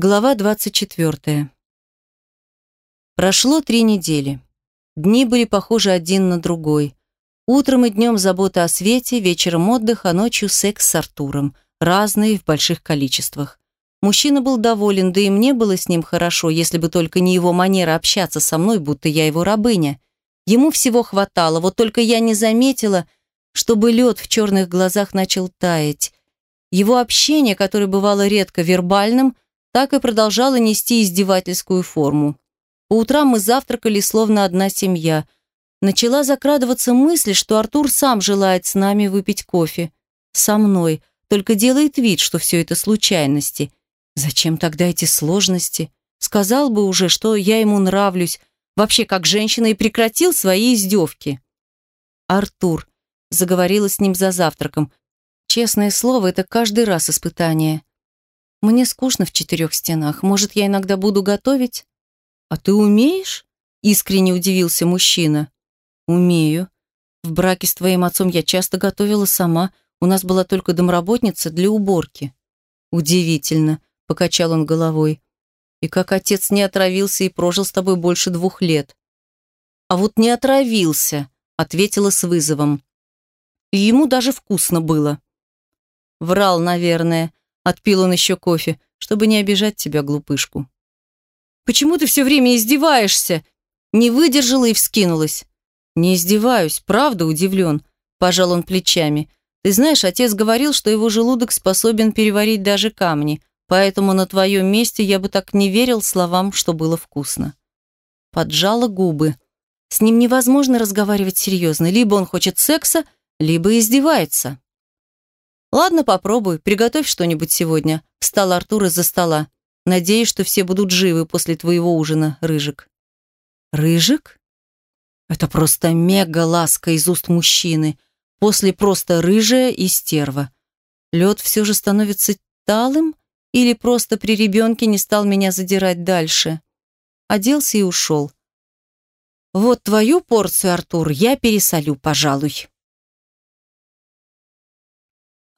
Глава 24. Прошло три недели. Дни были похожи один на другой. Утром и днем забота о свете, вечером отдых, а ночью секс с Артуром. Разные в больших количествах. Мужчина был доволен, да и мне было с ним хорошо, если бы только не его манера общаться со мной, будто я его рабыня. Ему всего хватало, вот только я не заметила, чтобы лед в черных глазах начал таять. Его общение, которое бывало редко вербальным, так и продолжало нести издевательскую форму. По утрам мы завтракали словно одна семья. Начала закрадываться мысль, что Артур сам желает с нами выпить кофе. Со мной, только делает вид, что все это случайности. Зачем тогда эти сложности? Сказал бы уже, что я ему нравлюсь, вообще как женщина, и прекратил свои издевки. Артур. Заговорила с ним за завтраком. Честное слово, это каждый раз испытание. Мне скучно в четырех стенах. Может, я иногда буду готовить? А ты умеешь? Искренне удивился мужчина. Умею. В браке с твоим отцом я часто готовила сама. У нас была только домработница для уборки. Удивительно, покачал он головой. И как отец не отравился и прожил с тобой больше двух лет. А вот не отравился, ответила с вызовом. И ему даже вкусно было. Врал, наверное, Отпил он еще кофе, чтобы не обижать тебя, глупышку. «Почему ты все время издеваешься?» Не выдержала и вскинулась. «Не издеваюсь, правда удивлен», – пожал он плечами. «Ты знаешь, отец говорил, что его желудок способен переварить даже камни, поэтому на твоем месте я бы так не верил словам, что было вкусно». Поджала губы. С ним невозможно разговаривать серьезно. Либо он хочет секса, либо издевается. «Ладно, попробуй, приготовь что-нибудь сегодня», – встал Артур из-за стола. «Надеюсь, что все будут живы после твоего ужина, Рыжик». «Рыжик?» Это просто мега-ласка из уст мужчины. После просто рыжая и стерва. Лед все же становится талым? Или просто при ребенке не стал меня задирать дальше? Оделся и ушел. Вот твою порцию, Артур, я пересолю, пожалуй.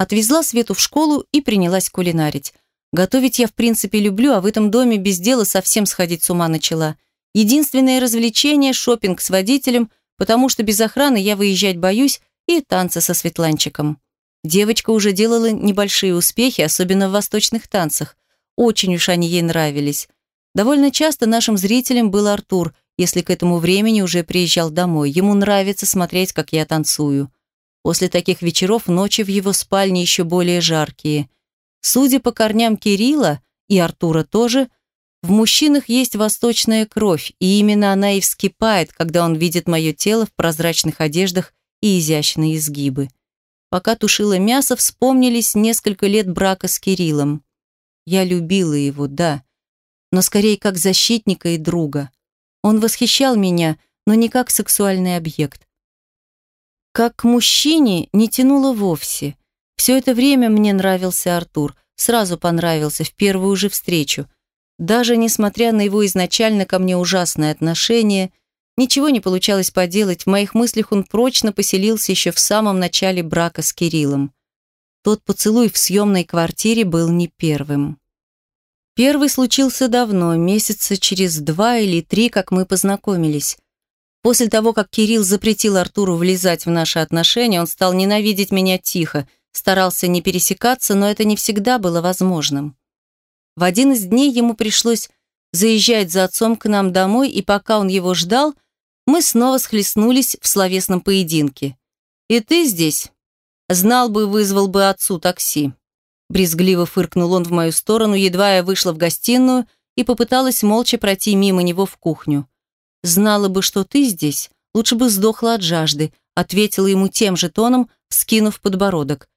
Отвезла Свету в школу и принялась кулинарить. Готовить я в принципе люблю, а в этом доме без дела совсем сходить с ума начала. Единственное развлечение – шопинг с водителем, потому что без охраны я выезжать боюсь, и танцы со Светланчиком. Девочка уже делала небольшие успехи, особенно в восточных танцах. Очень уж они ей нравились. Довольно часто нашим зрителем был Артур, если к этому времени уже приезжал домой. Ему нравится смотреть, как я танцую. После таких вечеров ночи в его спальне еще более жаркие. Судя по корням Кирилла и Артура тоже, в мужчинах есть восточная кровь, и именно она и вскипает, когда он видит мое тело в прозрачных одеждах и изящные изгибы. Пока тушила мясо, вспомнились несколько лет брака с Кириллом. Я любила его, да, но скорее как защитника и друга. Он восхищал меня, но не как сексуальный объект. Как к мужчине не тянуло вовсе. Все это время мне нравился Артур, сразу понравился, в первую же встречу. Даже несмотря на его изначально ко мне ужасное отношение, ничего не получалось поделать, в моих мыслях он прочно поселился еще в самом начале брака с Кириллом. Тот поцелуй в съемной квартире был не первым. Первый случился давно, месяца через два или три, как мы познакомились. После того, как Кирилл запретил Артуру влезать в наши отношения, он стал ненавидеть меня тихо, старался не пересекаться, но это не всегда было возможным. В один из дней ему пришлось заезжать за отцом к нам домой, и пока он его ждал, мы снова схлестнулись в словесном поединке. «И ты здесь?» «Знал бы, вызвал бы отцу такси». Брезгливо фыркнул он в мою сторону, едва я вышла в гостиную и попыталась молча пройти мимо него в кухню. «Знала бы, что ты здесь, лучше бы сдохла от жажды», ответила ему тем же тоном, вскинув подбородок.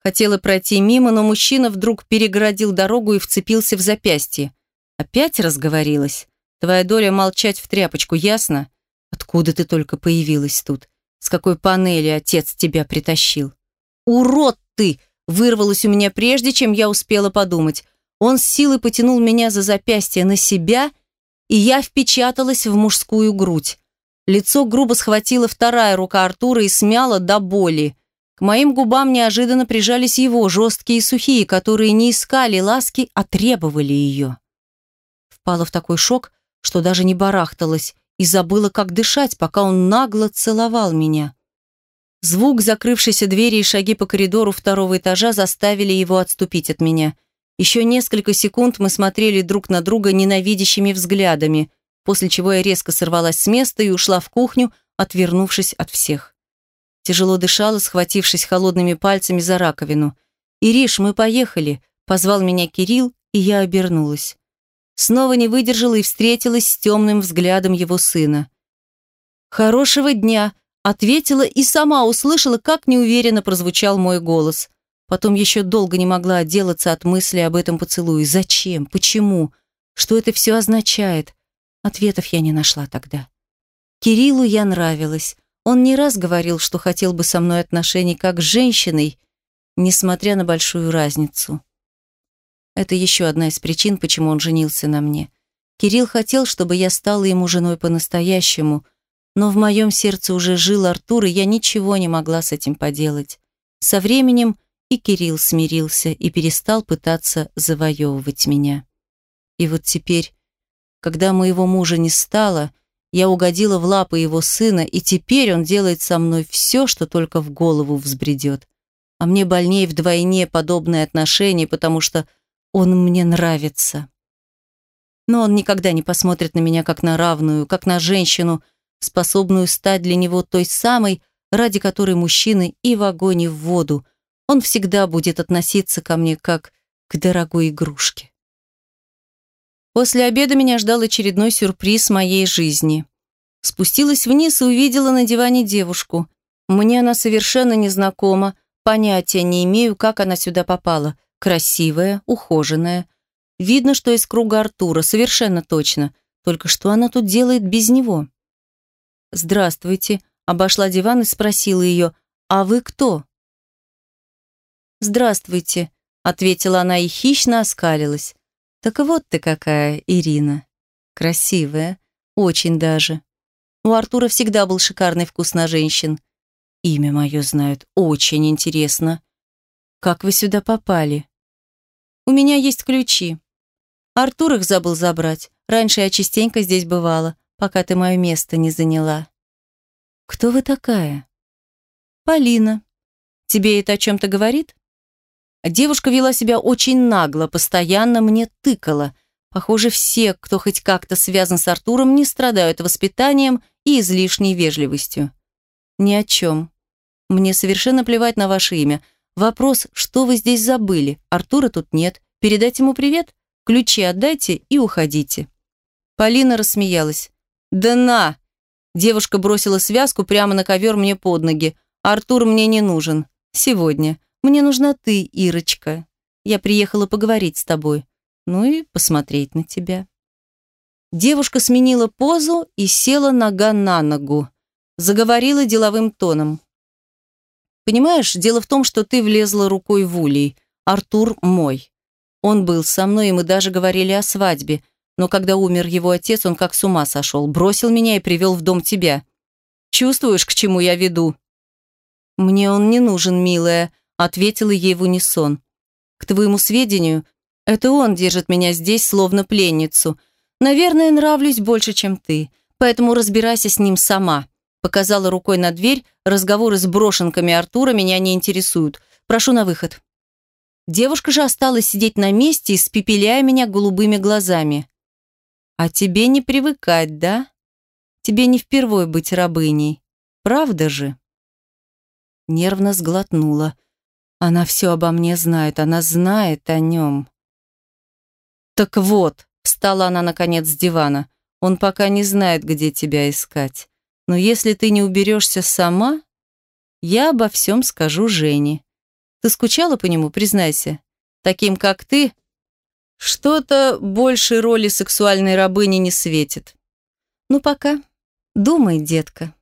Хотела пройти мимо, но мужчина вдруг перегородил дорогу и вцепился в запястье. «Опять разговорилась? Твоя доля молчать в тряпочку, ясно? Откуда ты только появилась тут? С какой панели отец тебя притащил?» «Урод ты!» вырвалось у меня прежде, чем я успела подумать. Он с силой потянул меня за запястье на себя и я впечаталась в мужскую грудь. Лицо грубо схватила вторая рука Артура и смяла до боли. К моим губам неожиданно прижались его, жесткие и сухие, которые не искали ласки, а требовали ее. Впала в такой шок, что даже не барахталась и забыла, как дышать, пока он нагло целовал меня. Звук закрывшейся двери и шаги по коридору второго этажа заставили его отступить от меня. Еще несколько секунд мы смотрели друг на друга ненавидящими взглядами, после чего я резко сорвалась с места и ушла в кухню, отвернувшись от всех. Тяжело дышала, схватившись холодными пальцами за раковину. «Ириш, мы поехали», — позвал меня Кирилл, и я обернулась. Снова не выдержала и встретилась с темным взглядом его сына. «Хорошего дня», — ответила и сама услышала, как неуверенно прозвучал мой голос. Потом еще долго не могла отделаться от мысли об этом поцелуе. Зачем? Почему? Что это все означает? Ответов я не нашла тогда. Кириллу я нравилась. Он не раз говорил, что хотел бы со мной отношений как с женщиной, несмотря на большую разницу. Это еще одна из причин, почему он женился на мне. Кирилл хотел, чтобы я стала ему женой по-настоящему, но в моем сердце уже жил Артур, и я ничего не могла с этим поделать. Со временем и Кирилл смирился и перестал пытаться завоевывать меня. И вот теперь, когда моего мужа не стало, я угодила в лапы его сына, и теперь он делает со мной все, что только в голову взбредет. А мне больнее вдвойне подобное отношение, потому что он мне нравится. Но он никогда не посмотрит на меня как на равную, как на женщину, способную стать для него той самой, ради которой мужчины и в огонь, и в воду. Он всегда будет относиться ко мне как к дорогой игрушке. После обеда меня ждал очередной сюрприз моей жизни. Спустилась вниз и увидела на диване девушку. Мне она совершенно незнакома, понятия не имею, как она сюда попала. Красивая, ухоженная. Видно, что из круга Артура, совершенно точно. Только что она тут делает без него? «Здравствуйте», — обошла диван и спросила ее, «А вы кто?» «Здравствуйте», — ответила она и хищно оскалилась. Так вот ты какая, Ирина. Красивая, очень даже. У Артура всегда был шикарный вкус на женщин. Имя мое знают, очень интересно. Как вы сюда попали? У меня есть ключи. Артур их забыл забрать. Раньше я частенько здесь бывала, пока ты мое место не заняла. Кто вы такая? Полина. Тебе это о чем-то говорит? Девушка вела себя очень нагло, постоянно мне тыкала. Похоже, все, кто хоть как-то связан с Артуром, не страдают воспитанием и излишней вежливостью. Ни о чем. Мне совершенно плевать на ваше имя. Вопрос, что вы здесь забыли? Артура тут нет. Передать ему привет? Ключи отдайте и уходите. Полина рассмеялась. «Да на!» Девушка бросила связку прямо на ковер мне под ноги. «Артур мне не нужен. Сегодня. Мне нужна ты, Ирочка. Я приехала поговорить с тобой. Ну и посмотреть на тебя». Девушка сменила позу и села нога на ногу. Заговорила деловым тоном. «Понимаешь, дело в том, что ты влезла рукой в улей. Артур мой. Он был со мной, и мы даже говорили о свадьбе. Но когда умер его отец, он как с ума сошел. Бросил меня и привел в дом тебя. Чувствуешь, к чему я веду?» «Мне он не нужен, милая», ответила ей в унисон. «К твоему сведению, это он держит меня здесь, словно пленницу. Наверное, нравлюсь больше, чем ты, поэтому разбирайся с ним сама». Показала рукой на дверь, разговоры с брошенками Артура меня не интересуют. Прошу на выход. Девушка же осталась сидеть на месте, испепеляя меня голубыми глазами. «А тебе не привыкать, да? Тебе не впервой быть рабыней. Правда же?» Нервно сглотнула. Она все обо мне знает, она знает о нем. «Так вот», — встала она наконец с дивана, «он пока не знает, где тебя искать. Но если ты не уберешься сама, я обо всем скажу Жене. Ты скучала по нему, признайся? Таким, как ты, что-то большей роли сексуальной рабыни не светит. Ну пока. Думай, детка».